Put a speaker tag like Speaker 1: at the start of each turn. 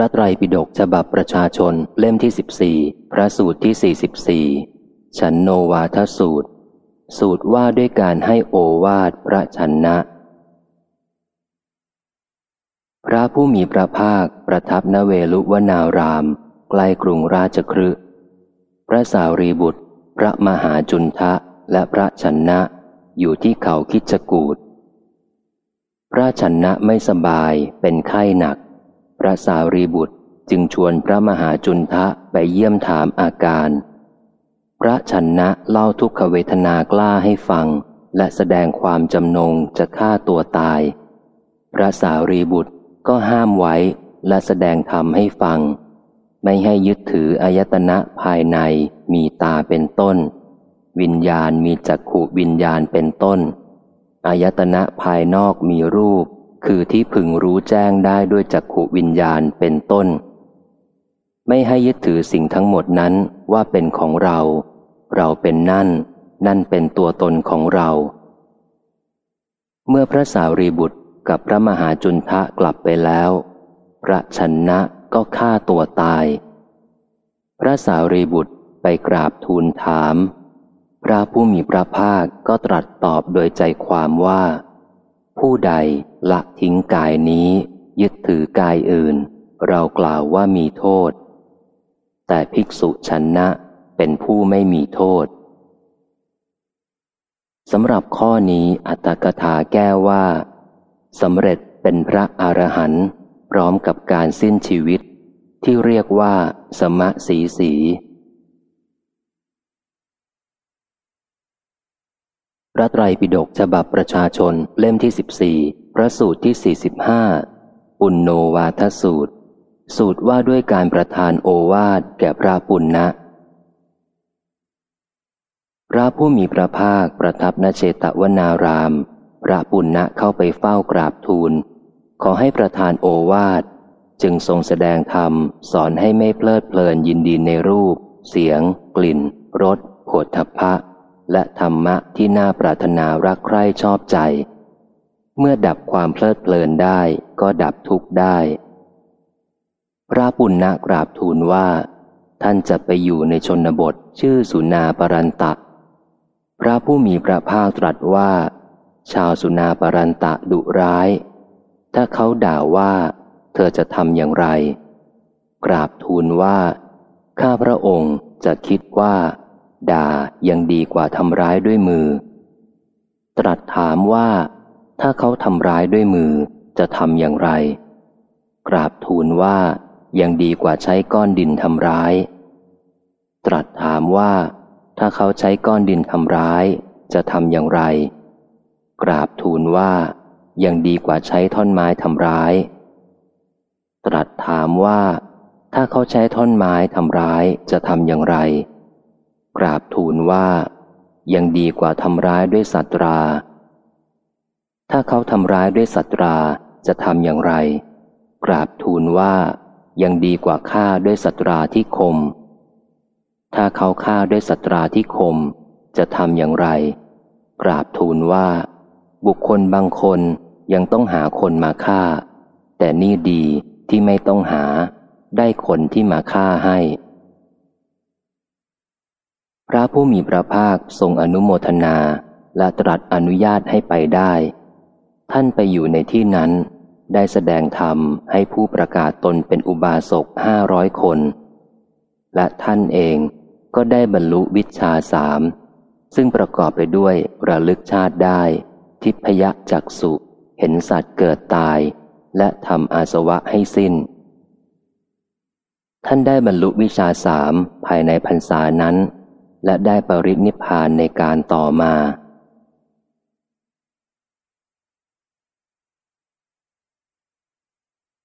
Speaker 1: พระไตรปิฎกฉบับประชาชนเล่มที่สิบสี่พระสูตรที่สี่สิบสี่ฉันโนวาทสูตร สูตรว่าด้วยการให้โอวาทพระชนนะ พระผู้มีพระภาคประทับนเวลุวนาราม ใกล้กรุงราชครึพระสาวรีบุตร พระมหาจุนทะและพระชนนะ อยู่ที่เขาคิจกูดพระชนนะไม่สบายเป็นไข้หนัก พระสารีบุตรจึงชวนพระมหาจุนทะไปเยี่ยมถามอาการ พระชนนะเล่าทุกขเวทนากล้าให้ฟัง และแสดงความจำนงจะฆ่าตัวตาย พระสารีบุตรก็ห้ามไว้และแสดงธรรมให้ฟัง ไม่ให้ยึดถืออายตนะภายในมีตาเป็นต้น วิญญาณมีจักขุวิญญาณเป็นต้นอายตนะภายนอกมีรูป คือที่พึงรู้แจ้งได้ด้วยจักขุวิญญาณเป็นต้น ไม่ให้ยึดถือสิ่งทั้งหมดนั้นว่าเป็นของเรา เราเป็นนั่น นั่นเป็นตัวตนของเรา เมื่อพระสารีบุตรกับพระมหาจุนทะกลับไปแล้ว พระชนะก็ฆ่าตัวตาย พระสารีบุตรไปกราบทูลถาม พระผู้มีพระภาคก็ตรัสตอบโดยใจความว่า ผู้ใดละทิ้งกายนี้ ยึดถือกายอื่น เรากล่าวว่ามีโทษ แต่ภิกษุชนะเป็นผู้ไม่มีโทษสำหรับข้อนี้อัตถกถาแก้ว่าสำเร็จเป็นพระอรหันต์พร้อมกับการสิ้นชีวิต ที่เรียกว่า สมะสีสี ระไตรปิฎกฉบับประชาชนเล่มที่สิบสี่พระสูตรที่สี่สิบห้าปุณโนวาทสูตร สูตรว่าด้วยการประทานโอวาทแก่พระปุณณะพระผู้มีพระภาคประทับนเชตวนาราม พระปุณณะเข้าไปเฝ้ากราบทูล ขอให้ประทานโอวาท จึงทรงแสดงธรรม สอนให้ไม่เพลิดเพลินยินดีในรูป เสียง กลิ่นรสโผฏฐัพพะ และธรรมะที่น่าปรารถนารักใคร่ชอบใจ เมื่อดับความเพลิดเพลินได้ก็ดับทุกข์ได้ พระปุณณะกราบทูลว่า ท่านจะไปอยู่ในชนบทชื่อสุนาปรันตะ พระผู้มีพระภาคตรัสว่า ชาวสุนาปรันตะดุร้าย ถ้าเขาด่าว่า เธอจะทำอย่างไร กราบทูลว่า ข้าพระองค์จะคิดว่า ด่ายังดีกว่าทำร้ายด้วยมือ ตรัสถามว่า ถ้าเขาทำร้ายด้วยมือจะทำอย่างไร กราบทูลว่ายังดีกว่าใช้ก้อนดินทำร้าย ตรัสถามว่า ถ้าเขาใช้ก้อนดินทำร้าย จะทำอย่างไร กราบทูลว่ายังดีกว่าใช้ท่อนไม้ทำร้าย ตรัสถามว่า ถ้าเขาใช้ท่อนไม้ทำร้ายจะทำอย่างไร กราบทูลว่า ยังดีกว่าทำร้ายด้วยสัตรา ถ้าเขาทำร้ายด้วยสัตราจะทำอย่างไร กราบทูลว่า ยังดีกว่าฆ่าด้วยสัตราที่คม ถ้าเขาฆ่าด้วยสัตราที่คม จะทำอย่างไร กราบทูลว่า บุคคลบางคนยังต้องหาคนมาฆ่า แต่นี่ดีที่ไม่ต้องหา ได้คนที่มาฆ่าให้ พระผู้มีพระภาคทรงอนุโมทนาและตรัสอนุญาตให้ไปได้ ท่านไปอยู่ในที่นั้น ได้แสดงธรรมให้ผู้ประกาศตนเป็นอุบาสกห้าร้อยคน และท่านเองก็ได้บรรลุวิชาสาม ซึ่งประกอบไปด้วยระลึกชาติได้ ทิพยจักสุเห็นสัตว์เกิดตาย และทำอาสวะให้สิ้น ท่านได้บรรลุวิชาสามภายในพรรษานั้น และได้ปรินิพานในการต่อมา